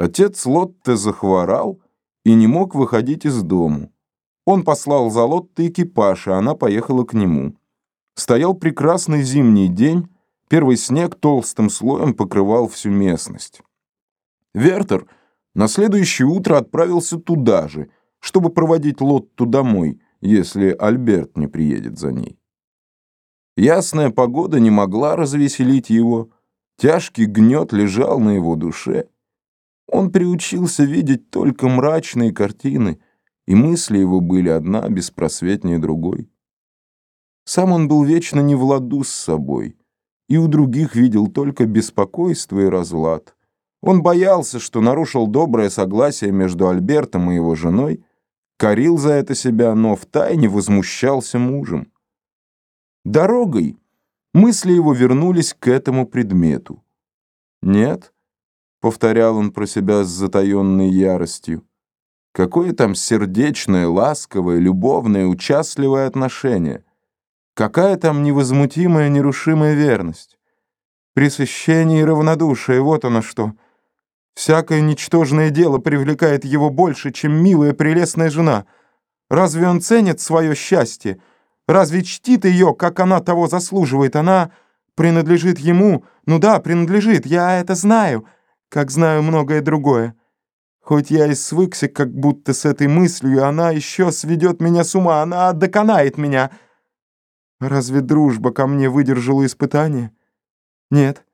Отец Лотте захворал и не мог выходить из дому. Он послал за Лотте экипаж, и она поехала к нему. Стоял прекрасный зимний день, первый снег толстым слоем покрывал всю местность. Вертер на следующее утро отправился туда же, чтобы проводить Лотту домой, если Альберт не приедет за ней. Ясная погода не могла развеселить его, тяжкий гнет лежал на его душе. Он приучился видеть только мрачные картины, и мысли его были одна беспросветнее другой. Сам он был вечно не в ладу с собой, и у других видел только беспокойство и разлад. Он боялся, что нарушил доброе согласие между Альбертом и его женой, корил за это себя, но втайне возмущался мужем. Дорогой мысли его вернулись к этому предмету. Нет, — повторял он про себя с затаенной яростью. Какое там сердечное, ласковое, любовное, участливое отношение? Какая там невозмутимая, нерушимая верность? Пресыщение и равнодушие — вот оно что. Всякое ничтожное дело привлекает его больше, чем милая, прелестная жена. Разве он ценит свое счастье? Разве чтит ее, как она того заслуживает? Она принадлежит ему? Ну да, принадлежит, я это знаю» как знаю многое другое. Хоть я и свыкся как будто с этой мыслью, она еще сведет меня с ума, она доконает меня. Разве дружба ко мне выдержала испытание? Нет.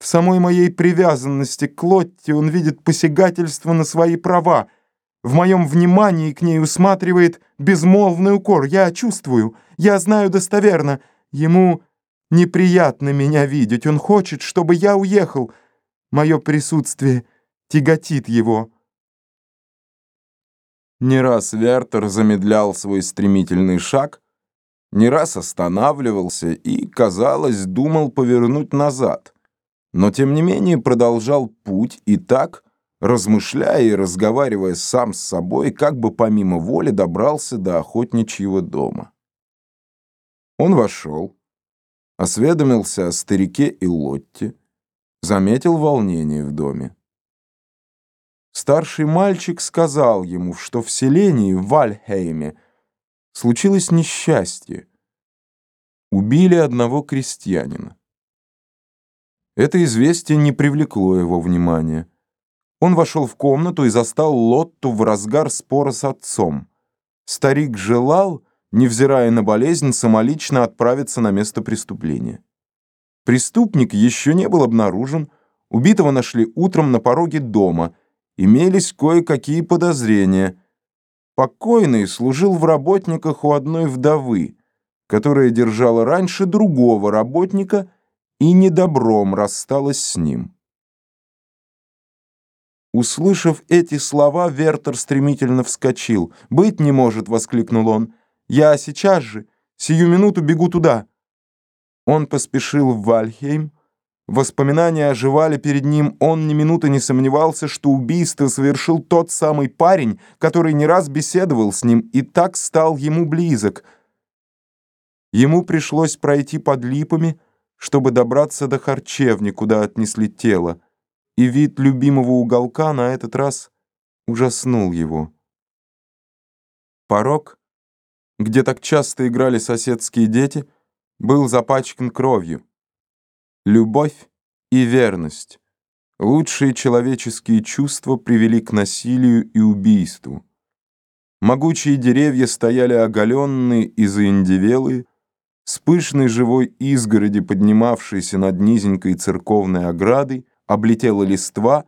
В самой моей привязанности к Лотте он видит посягательство на свои права. В моем внимании к ней усматривает безмолвный укор. Я чувствую, я знаю достоверно. Ему неприятно меня видеть. Он хочет, чтобы я уехал. Мое присутствие тяготит его». Не раз Вертер замедлял свой стремительный шаг, не раз останавливался и, казалось, думал повернуть назад, но тем не менее продолжал путь и так, размышляя и разговаривая сам с собой, как бы помимо воли добрался до охотничьего дома. Он вошел, осведомился о старике и Лотте, заметил волнение в доме. Старший мальчик сказал ему, что в селении в Вальхейме случилось несчастье. Убили одного крестьянина. Это известие не привлекло его внимания. Он вошел в комнату и застал Лотту в разгар спора с отцом. Старик желал, невзирая на болезнь, самолично отправиться на место преступления. Преступник еще не был обнаружен, убитого нашли утром на пороге дома, имелись кое-какие подозрения. Покойный служил в работниках у одной вдовы, которая держала раньше другого работника и недобром рассталась с ним. Услышав эти слова, Вертер стремительно вскочил. «Быть не может!» — воскликнул он. «Я сейчас же, сию минуту бегу туда!» Он поспешил в Вальхейм. Воспоминания оживали перед ним, он ни минуты не сомневался, что убийство совершил тот самый парень, который не раз беседовал с ним и так стал ему близок. Ему пришлось пройти под липами, чтобы добраться до харчевни, куда отнесли тело, и вид любимого уголка на этот раз ужаснул его. Порог, где так часто играли соседские дети — был запачкан кровью. Любовь и верность, лучшие человеческие чувства привели к насилию и убийству. Могучие деревья стояли оголенные и заиндевелые, с пышной живой изгороди, поднимавшейся над низенькой церковной оградой, облетела листва,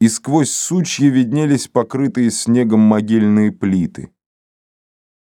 и сквозь сучья виднелись покрытые снегом могильные плиты.